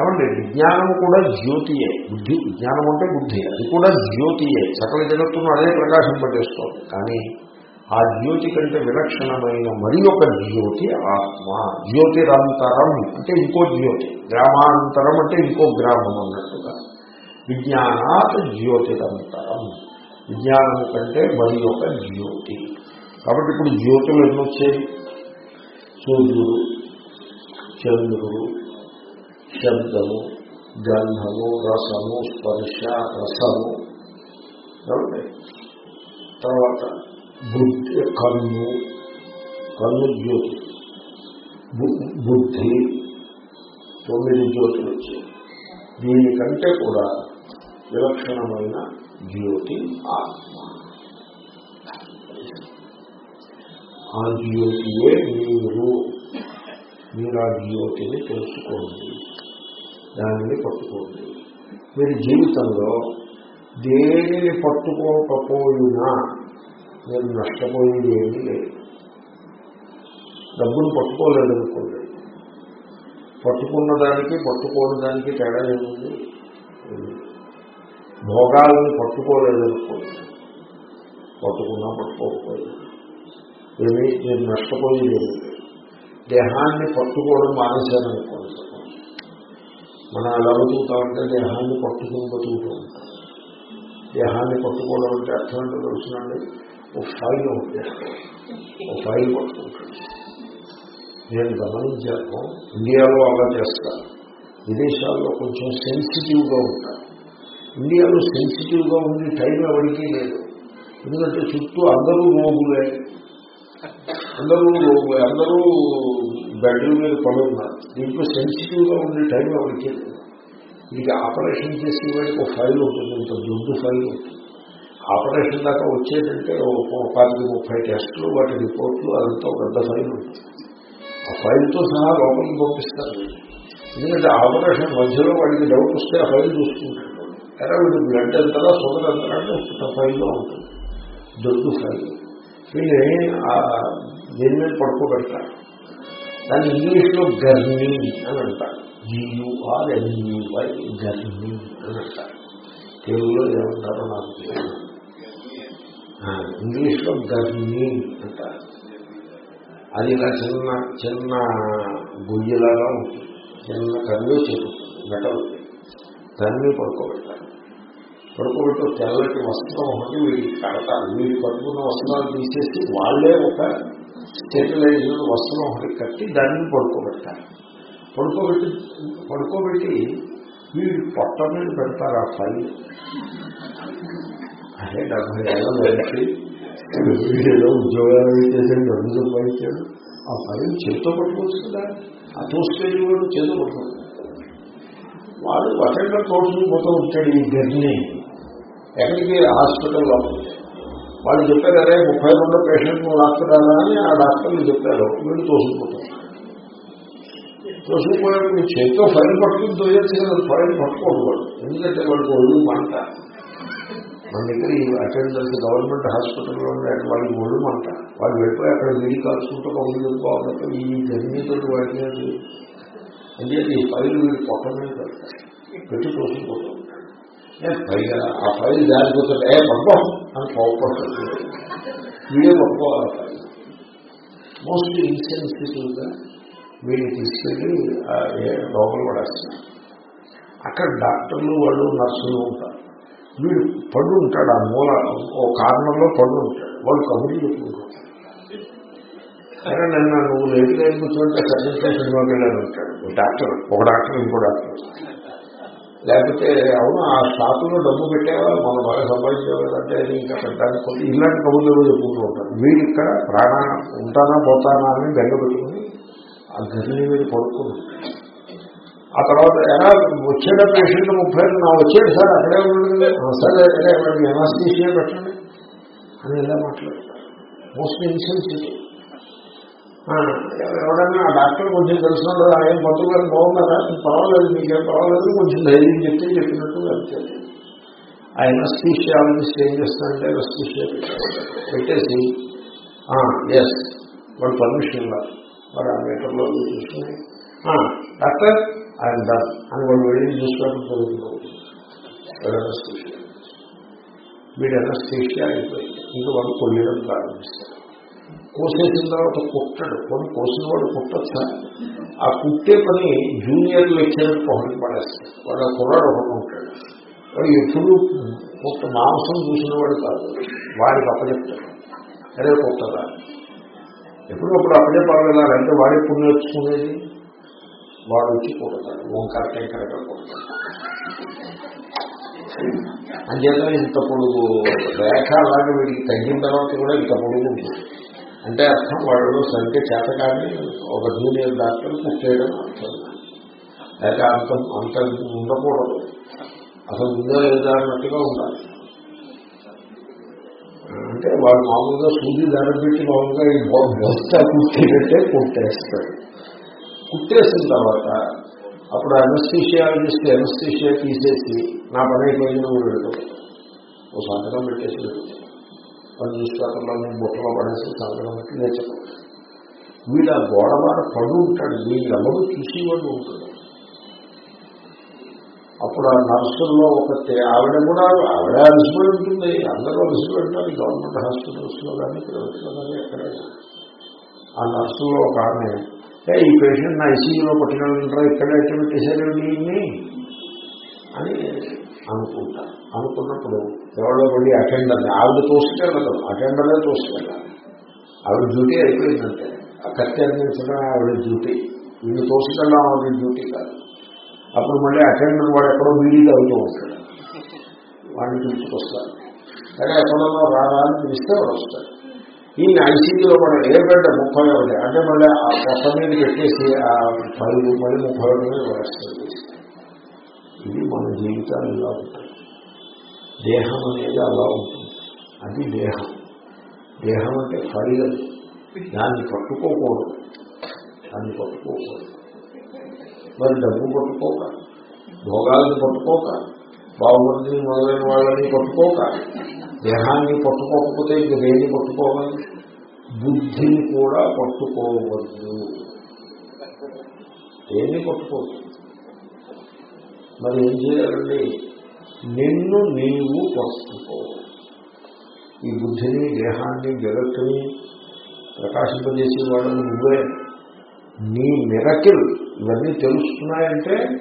ఏమంటే విజ్ఞానం కూడా జ్యోతియే. బుద్ధి విజ్ఞానం అంటే బుద్ధి. అది కూడా జ్యోతియే. సకల జగత్తును అదే ప్రకాశింపజేస్తోంది. కానీ ఆ జ్యోతి కంటే విలక్షణమైన మరి ఒక జ్యోతి ఆత్మ. జ్యోతిరంతరం అంటే ఇంకో జ్యోతి. గ్రామాంతరం అంటే ఇంకో గ్రామం అన్నట్టుగా. విజ్ఞానాత్ జ్యోతిరంతరం. విజ్ఞానం కంటే మరి ఒక జ్యోతి. కాబట్టి ఇప్పుడు జ్యోతులు ఎన్ని సూర్యుడు చంద్రుడు శబ్దము గంధము రసము స్పర్శ రసము. తర్వాత బుద్ధి కన్ను కన్ను జ్యోతి. బు- బుద్ధి తొమ్మిది జ్యోతులు వచ్చాయి. దీనికంటే కూడా విలక్షణమైన జ్యోతి ఆత్మ. ఆ జ్యోతియే మీరు. మీరు ఆ జ్యోతిని తెలుసుకోండి. దానిని పట్టుకోండి. మీరు జీవితంలో దేనిని పట్టుకోకపోయినా మీరు నష్టపోయేది ఏమీ లేదు. డబ్బును పట్టుకోలేదనుకోండి. పట్టుకున్న దానికి పట్టుకోని దానికి తేడా ఏముంది? భోగాలను పట్టుకోలేదనుకోండి. పట్టుకున్నా పట్టుకోకపోయింది ఏమి నేను నష్టపోయేది లేదు దేహాన్ని పట్టుకోవడం మానేశారనుకోండి మనం ఎలా బతుకుతామంటే దేహాన్ని పట్టుకుని బతుకుతూ ఉంటాం. దేహాన్ని పట్టుకోవడం అంటే అర్థం ఏంటో తెలుసునండి? ఒక ఫైల్ ఉంటుంది. ఒక ఫైల్ పట్టుకుంటుంది నేను గమనించాను ఇండియాలో అలా చేస్తారు. విదేశాల్లో కొంచెం సెన్సిటివ్గా ఉంటారు. ఇండియాలో సెన్సిటివ్గా ఉండి టైం ఎవరికీ లేదు. ఎందుకంటే చుట్టూ అందరూ రోగులే. అందరూ అందరూ బెడ్రూమ్ మీద పడున్నారు దీంట్లో సెన్సిటివ్గా ఉండే టైం ఎవరికి ఇది ఆపరేషన్ చేసే వాడికి ఒక ఫైల్ ఉంటుంది ఇంత దుడ్డు ఫైల్ ఉంటుంది. ఆపరేషన్ దాకా వచ్చేటంటే ఒక పాతికి ముప్పై టెస్టులు వాటి రిపోర్ట్లు అదంతా పెద్ద ఫైల్ ఉంటుంది. ఆ ఫైల్తో సహా లోపలికి పంపిస్తారు. ఎందుకంటే ఆపరేషన్ మధ్యలో వాడికి డౌట్ వస్తే ఆ ఫైల్ చూసుకుంటాడు. ఎలా వీడు బ్లడ్ ఎంతలా సుగర్ ఎంతలా ఫైల్లో ఉంటుంది. దొడ్డు ఫైల్. వీళ్ళని దీని మీద పడుకోబెడతారు. దాన్ని ఇంగ్లీష్లో గర్ని అని అంటారు. జియుఆర్ ఎన్యువై గర్ని అని అంటారు. తెలుగులో ఏమంటారో నాకు తెలియదు. ఇంగ్లీష్లో గర్ని అంటారు. అది ఇలా చిన్న చిన్న గుయ్యలాగా ఉంటుంది. చిన్న కరివే చేరుతుంది మెటల్. దాన్ని పడుకోబెట్టారు పడుకోబెట్టు తెల్లటి వస్త్రం ఒకటి వీడికి కడతారు. వీడి పట్టుకున్న వస్త్రాలు తీసేసి వాళ్ళే ఒక స్టెబిలైజర్ వస్త్రం ఒకటి కట్టి దాన్ని పడుకోబెట్టాలి. పడుకోబెట్టి పడుకోబెట్టి వీడి పొట్ట మీద పెడతారు ఆ ఫైల్. అదే డెబ్బై ఏళ్ళ వెళ్ళి వీడిలో ఉద్యోగాలు చేసి డబ్బు సంపాదించాడు. ఆ ఫైల్ చేతితో పట్టుకోవచ్చు కదా ఆ తోసుకెళ్ళి వాడు చేతితో పట్టుకోవచ్చు వాడు అటెండర్ తోడుకుని ఉంటాడు ఈ గర్ని ఎక్కడికి? హాస్పిటల్లో. వాళ్ళు చెప్పారు అరే ముప్పై రెండు పేషెంట్ డాక్టర్ రాస్తున్నారా అని ఆ డాక్టర్లు చెప్పారు. వీళ్ళు తోసుకుపోతారు తోసుకుపోయాడు చేతితో ఫైల్ పట్టుకుని తోయచ్చు కదా ఫైల్ పట్టుకోకూడదు ఎందుకంటే వాడికి ఒళ్ళు మంట. మన దగ్గర ఈ అటెండెన్స్ గవర్నమెంట్ హాస్పిటల్లో ఉండే వాళ్ళకి ఒళ్ళు మంట. వాళ్ళు వెళ్ళిపోయి అక్కడ వీడి కాల్చుకుంటూ కౌలు చెప్పుకోవాలంటే ఈ గర్మీతో వాడికి అంటే ఈ ఫైల్ వీళ్ళు పొట్ట పెట్టి తోసుకుపోతూ నేను పైగా ఆ ఫైల్ జారిపోతుంది ఏ పట్టుకో అని కోపడుతుంది వీడే పట్టుకోవాలి ఆ ఫైల్. మోస్ట్ ఇన్సెన్సిటివ్గా వీడిని తీసుకెళ్ళి లోపల పడేస్తున్నారు అక్కడ డాక్టర్లు వాళ్ళు నర్సులు ఉంటారు. వీడు పడు ఉంటాడు ఆ మూల ఓ కార్నర్లో పడు ఉంటాడు. వాళ్ళు కబుర్లు చెప్పుకుంటారు. సరే నన్ను నువ్వు లేదు కూర్చుంటే సర్టిఫికేషన్ సినిమాకి వెళ్ళాను ఉంటాడు ఒక డాక్టర్ ఒక డాక్టర్ ఇంకో డాక్టర్. లేకపోతే అవును ఆ షాపులో డబ్బు పెట్టేవాళ్ళు మనం బాగా సంపాదించేవాళ్ళంటే ఇంకా పెట్టడానికి కొద్ది ఇలాంటి కబుర్లు ఏవో చెప్పుకుంటూ ఉంటారు. వీడు ఇక్కడ ప్రాణ ఉంటానా పోతానా అని బెంగ పెట్టుకుని ఆ గర్ని మీద పడుకుని ఆ తర్వాత ఎలా వచ్చేట పేషెంట్ ముప్పై ఐదు, నా వచ్చేది సార్ అక్కడే ఉన్నాడు "ఆ, సరే అదే వాడికి ఎనాస్థీషియా పెట్టండి. అని ఎలా మాట్లాడతారు? మోస్ట్ ఇన్సెన్సిటివ్ ఎవరన్నా ఆ డాక్టర్ కొంచెం తెలిసిన ఏం పంతులు గారు బాగున్నారా? పర్వాలేదు మీకేం పర్వాలేదు? కొంచెం ధైర్యం చెప్తే చెప్పినట్టు వెళ్తే. ఆయన ఎనస్థీషియాలజిస్ట్ ఏం చేస్తానంటే ఎనస్థీషియా పెట్టేసి ఎస్ వాడు పర్మిషన్ వాడు ఆ మీటర్లో చూసుకుని డాక్టర్ ఆయన డన్. అని వాళ్ళు వెళ్ళి చూసుకోవడం చదువుకోవచ్చు వీడు ఎనస్థీషియా అయిపోయింది ఇంకా వాళ్ళు కొయ్యడం ప్రారంభిస్తారు కోసేసిన తర్వాత కుట్టడు. కొన్ని కోసిన వాడు కుట్టచ్చా? ఆ కుట్టే పని జూనియర్ లెక్చరర్ ఒకటి పడేస్తాడు. వాడు ఆ కుర్రాడు ఒకటి ఉంటాడు. వాడు ఎప్పుడు కొత్త మాంసం చూసిన వాడు కాదు. వాడికి అప్పచెప్తాడు. అదే పుట్టదా ఎప్పుడప్పుడు అప్పుడే పర్వాలేదు. అంటే వాడే పుణ్యం నేర్చుకునేది వాడు వచ్చి పుడతాడు ఓంకార టెంకరగా కొడతాడు. అంచేత ఇంత పొడుగు రేఖ అలాగే వీడికి తగ్గిన తర్వాత కూడా ఇంత పొడుగు ఉంటుంది. అంటే అర్థం వాళ్ళు సరిగ్గా చేత కానీ ఒక జూనియర్ డాక్టర్ పుట్టేయడం అర్థం. లేక అంత అంత ఉండకూడదు. అసలు ఉందో లేదా అన్నట్టుగా ఉండాలి. అంటే వాడు మామూలుగా సూది ధర పెట్టి మామూలుగా ఈ బొస్తా కుట్టేటట్టే కుట్టేస్తాడు కుట్టేసిన తర్వాత అప్పుడు అనస్థీషియాలజిస్ట్ అనస్థీషియా తీసేసి నా పని అయిపోయింది నువ్వు వెళ్ళిపోతాడు ఓ సంతకం పెట్టేసి వెళ్ళిపోతాడు వాళ్ళు న్యూస్ పేపర్లో బుట్టలో పడేసి సంతకం పెట్టి వీడు ఆ గోడవాడ పడు ఉంటాడు. వీళ్ళెవరు చూసేవాడు ఉంటాడు. అప్పుడు ఆ నర్సుల్లో ఒక ఆవిడ కూడా ఆవిడ అలసిపోయి ఉంటుంది. అందరూ అలసిపోయి ఉంటారు. గవర్నమెంట్ హాస్పిటల్స్లో కానీ ప్రైవేట్లో కానీ ఎక్కడైనా ఆ నర్సుల్లో ఒక ఆమె ఏ ఈ పేషెంట్ ఐసీయూలో పట్టుకెళ్ళంటారా ఇక్కడ ఎక్కడ పెట్టేశారు అని అనుకుంటారు అనుకున్నప్పుడు ఎవరో వెళ్ళి అటెండర్ ఆవిడ తోసుకెళ్ళదు అటెండర్లే తోసుకెళ్ళాలి ఆవిడ డ్యూటీ అయిపోయిందంటే ఆ కత్తి అందించడం ఆవిడ డ్యూటీ వీళ్ళు తోసుకెళ్ళడం ఆవిడ డ్యూటీ కాదు. అప్పుడు మళ్ళీ అటెండర్ వాడు ఎక్కడో వీడి అవుతూ ఉంటాడు. వాడిని పిలుచుకొస్తారు సరే ఎక్కడో రారా అని పిలిస్తే వాడు వస్తాడు. ఈ ఐసీయూలో కూడా ఏ బెడ్ ముప్పై ఒకటి అంటే మళ్ళీ ఆ కొత్త మీద పెట్టేసి ఆ పది మళ్ళీ ముప్పై ఒకటి మీద వేస్తుంది ఇది మన జీవితాలు ఇలా ఉంటాయి? దేహం అనేది అలా ఉంటుంది. అది దేహం. దేహం అంటే ఫైల్ దాన్ని పట్టుకోకూడదు. దాన్ని పట్టుకోకూడదు. మరి డబ్బు పట్టుకోక భోగాలను పట్టుకోక బాగుమంది మొదలైన వాళ్ళని పట్టుకోక దేహాన్ని పట్టుకోకపోతే ఇంక దేన్ని పట్టుకోవాలి? బుద్ధిని కూడా పట్టుకోవద్దు. దేన్ని పట్టుకోవద్దు? మరి ఏం చేయాలండి? నిన్ను నీవు పట్టుకో ఈ బుద్ధిని దేహాన్ని జగత్తుని ప్రకాశింపజేసే వాళ్ళని నువ్వే. నీ మిరకిల్ ఇవన్నీ తెలుస్తున్నాయంటే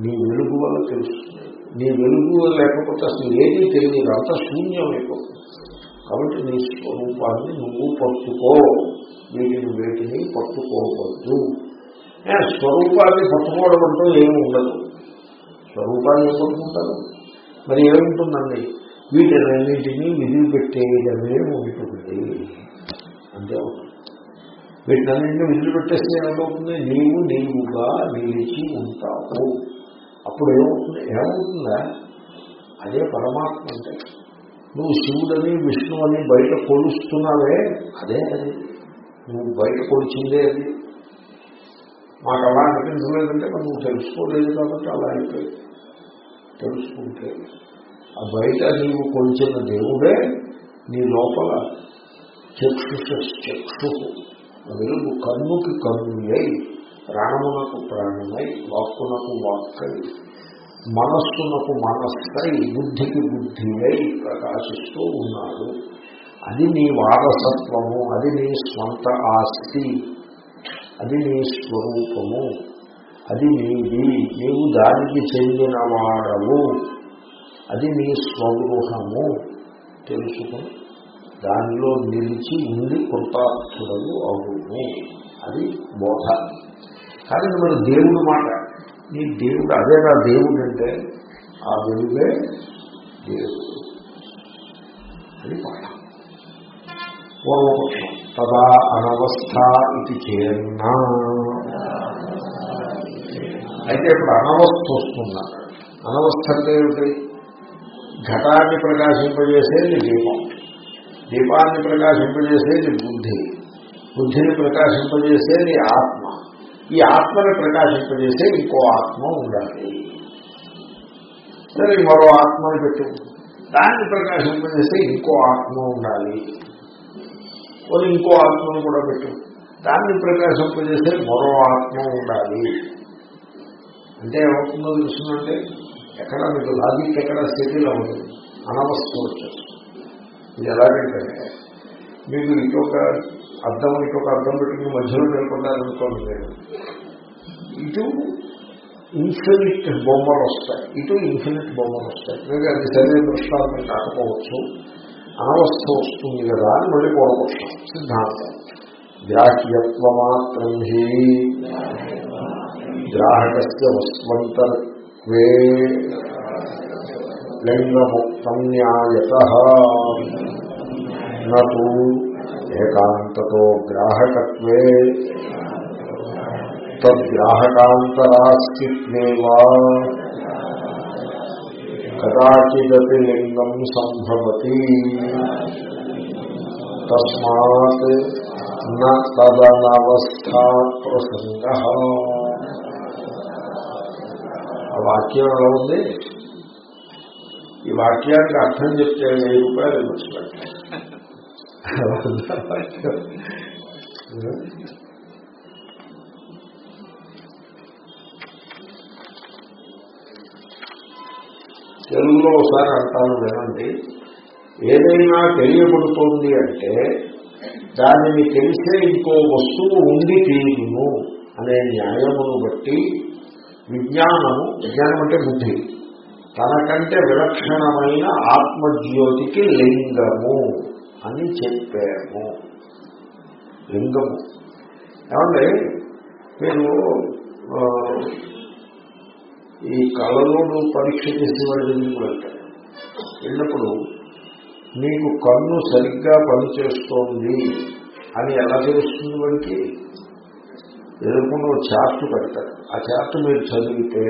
నీ వెలుగు వల్ల తెలుస్తున్నాయి. నీ వెలుగు లేకపోతే అసలు ఏది తెలియదు. అంతా శూన్యం అయిపోతుంది. కాబట్టి నీ స్వరూపాన్ని నువ్వు పట్టుకో. వీటిని వేటిని పట్టుకోవద్దు. స్వరూపాన్ని పట్టుకోవడం అంటూ ఏమి ఉండదు. స్వరూపాన్ని పట్టుకుంటారు మరి ఏముంటుందండి? వీటినన్నింటినీ విధి పెట్టేయడమే ఉంటుంది అంతే ఉంటుంది వీటినన్నింటినీ విధులు పెట్టేస్తే ఏమవుతుంది నీవు నీవుగా నిలిచి ఉంటావు. అప్పుడు ఏమవుతుంది? ఏమవుతుందా? అదే పరమాత్మ అంటే. నువ్వు శివుడని విష్ణు అని బయట కొలుస్తున్నావే అదే అది. నువ్వు బయట కొలిచిందే అది. మాకు అలా అనిపించలేదంటే మనం నువ్వు తెలుసుకోలేదు కాబట్టి అలా అయిపోయింది. తెలుసుకుంటే ఆ బయట నీవు కొలిచిన దేవుడే నీ లోపల చక్షుష చక్షు వెలుగు కన్నుకి కన్నుయై ప్రాణమునకు ప్రాణమై వాక్కునకు వాక్కై మనస్సునకు మనస్సై బుద్ధికి బుద్ధియై ప్రకాశిస్తూ ఉన్నాడు. అది నీ వారసత్వము అది నీ స్వంత ఆస్తి అది నీ స్వరూపము. అది నీది నీవు దానికి చెందినవాడవు. అది నీ స్వగృహము. తెలుసుకుని దానిలో నిలిచి ఉండి కృతార్థుడలు అవును. అది బోధ. కానీ మరి దేవుడు మాట నీ దేవుడు అదే నా దేవుడు అంటే ఆ వెలుగే దేవుడు. అది పాఠం పూర్వపక్షం. తదా అనవస్థ ఇది చేన్నా అయితే ఇప్పుడు అనవస్థ వస్తున్నారు అనవస్థ అంటే ఏమిటి? ఘటాన్ని ప్రకాశింపజేసేది దీపం. దీపాన్ని ప్రకాశింపజేసేది బుద్ధి. బుద్ధిని ప్రకాశింపజేసేది ఆత్మ. ఈ ఆత్మని ప్రకాశింపజేసే ఇంకో ఆత్మ ఉండాలి. సరే మరో ఆత్మని పెట్టు. దాన్ని ప్రకాశింపజేస్తే ఇంకో ఆత్మ ఉండాలి. కొన్ని ఇంకో ఆత్మను కూడా పెట్టు. దాన్ని ప్రకాశింపజేస్తే మరో ఆత్మ ఉండాలి. అంటే ఏమవుతుందో తెలుస్తుందంటే ఎక్కడ మీకు లాజిక్ ఎక్కడ సెటిల్ అవ్వదు అనవస్థ వచ్చేస్తుంది ఇది ఎలాగంటే మీకు ఇంకొక అర్థం ఇంకొక అర్థం పెట్టుకుని మధ్యలో నిలబడ్డారనుకోండి మీరు. ఇటు ఇన్ఫినిట్ బొమ్మలు వస్తాయి. ఇటు ఇన్ఫినిట్ బొమ్మలు వస్తాయి. మీకు అది సరైన దృష్టాంతం కాకపోవచ్చు. అనవస్థ వస్తుంది కదా అని మళ్ళీ పూర్వపక్షం సిద్ధాంతం. గ్రాహ్యత్వమాత్రం హీ. గ్రాహకస్య వస్వంతర్వే లింగముక్తం న్యాయత. నూ ఏకాంతతో గ్రాహకత్వే. తద్గ్రాహకాంతరాస్తిత్వేవా. కదాచిదపి లింగం సంభవతి. తస్మాత్ తదనవస్థా ప్రసంగ ఆ వాక్యం ఎలా ఉంది? ఈ వాక్యానికి అర్థం చెప్తే వెయ్యి రూపాయలు ఇవ్వచ్చు తెలుగులో ఒకసారి అంటాను వినండి. ఏదైనా తెలియబడుతోంది అంటే దానిని తెలిసే ఇంకో వస్తువు ఉండి తీరును అనే న్యాయమును బట్టి విజ్ఞానము విజ్ఞానం అంటే బుద్ధి. తనకంటే విలక్షణమైన ఆత్మజ్యోతికి లింగము అని చెప్పాము. లింగము. ఏమంటే మీరు ఈ కళలోడు పరీక్ష చేసే వాళ్ళు ఎందుకు వెళ్తారు వెళ్ళినప్పుడు మీకు కన్ను సరిగ్గా పనిచేస్తోంది అని ఎలా తెలుస్తుంది వాడికి? ఎదుర్కొన్న చార్ట్ పెడతారు. ఆ చార్ట్ మీరు చదివితే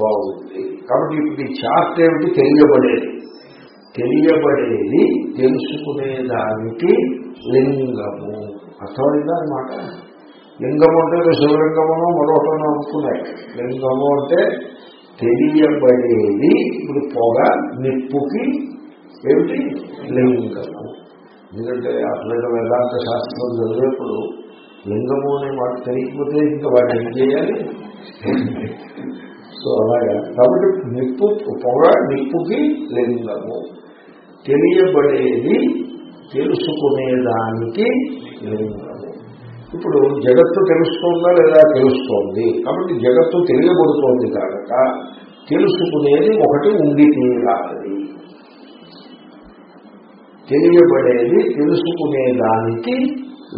బాగుంది కాబట్టి ఇప్పుడు ఈ చార్ట్ ఏమిటి? తెలియబడేది. తెలియబడేది తెలుసుకునేదానికి లింగము. అర్థమైందా అనమాట లింగము అంటే శివలింగమనో మరొకటనో అనుకున్నాయి. లింగము అంటే తెలియబడేది ఇప్పుడు పొగ నిప్పుకి ఏమిటి? లింగము. ఎందుకంటే అసలు వేదాంత శాస్త్రం చదివేప్పుడు లింగము అనే మాట తెలియకపోతే ఇంకా వాటిని ఏం చేయాలి? సో అలాగా. కాబట్టి నిప్పు పొగ నిప్పుకి లింగము. తెలియబడేది తెలుసుకునేదానికి లింగము. ఇప్పుడు జగత్తు తెలుస్తోందా లేదా తెలుస్తోంది? కాబట్టి జగత్తు తెలియబడుతోంది కనుక తెలుసుకునేది ఒకటి ఉండి తీరాలి తెలియబడేది తెలుసుకునేదానికి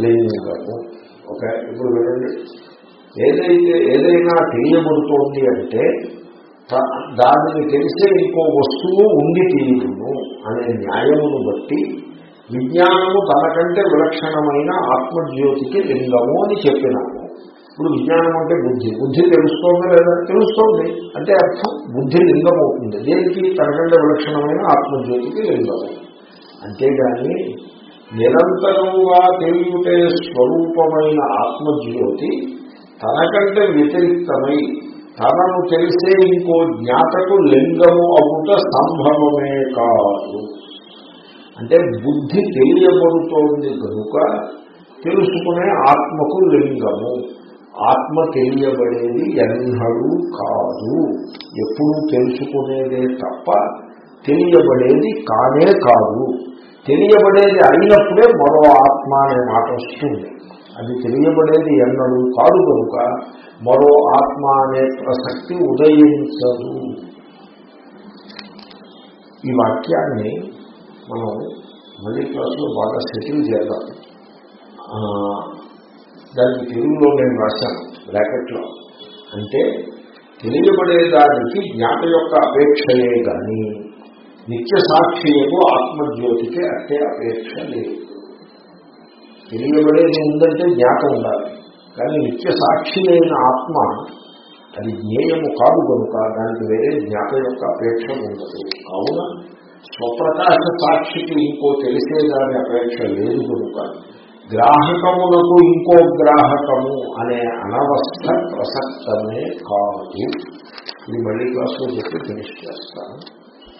లింగము. ఓకే? ఇప్పుడు వినండి ఏదైతే ఏదైనా తెలియబడుతోంది అంటే దానిని తెలిసే ఇంకో వస్తువు ఉండి తీరును అనే న్యాయమును బట్టి విజ్ఞానము తనకంటే విలక్షణమైన ఆత్మజ్యోతికి లింగము అని చెప్పినాము. ఇప్పుడు విజ్ఞానం అంటే బుద్ధి. బుద్ధి తెలుస్తోందా లేదా? తెలుస్తోంది. అంటే అర్థం బుద్ధి లింగం అవుతుంది దేనికి? తనకంటే విలక్షణమైన ఆత్మజ్యోతికి లింగము. అంతేగాని నిరంతరముగా తెలియటే స్వరూపమైన ఆత్మజ్యోతి తనకంటే వ్యతిరిక్తమై తనను తెలిసే ఇంకో జ్ఞాతకు లింగము అవుట సంభవమే కాదు. అంటే బుద్ధి తెలియబడుతోంది కనుక తెలుసుకునే ఆత్మకు లింగము. ఆత్మ తెలియబడేది ఎన్నడూ కాదు. ఎప్పుడూ తెలుసుకునేదే తప్ప తెలియబడేది కానే కాదు. తెలియబడేది అయినప్పుడే మరో ఆత్మ అనే మాట వస్తుంది. అది తెలియబడేది ఎన్నడూ కాదు కనుక మరో ఆత్మ అనే ప్రసక్తి ఉదయించదు. ఈ వాక్యాన్ని మనం మళ్ళీ క్లాసులో బాగా సెటిల్ చేద్దాం. దానికి తెలుగులో నేను రాశాను బ్రాకెట్లో. అంటే తెలియబడేదానికి జ్ఞాత యొక్క అపేక్షయే కానీ నిత్య సాక్షియకు ఆత్మజ్యోతికి అట్టే అపేక్ష లేదు తెలియబడేది ఉందంటే జ్ఞాతం ఉండాలి కానీ నిత్య సాక్షి అయిన ఆత్మ అది జ్ఞేయము కాదు కనుక దానికి వేరే జ్ఞాత యొక్క అపేక్ష ఉండదు కావున స్వప్రకాశ సాక్షికి ఇంకో తెలిసేదాని అపేక్ష లేదు కనుక గ్రాహకములకు ఇంకో గ్రాహకము అనే అనవస్థ ప్రసక్తమే కాదు ఇది మళ్ళీ క్లాస్లో చెప్పి ఫినిష్ చేస్తాను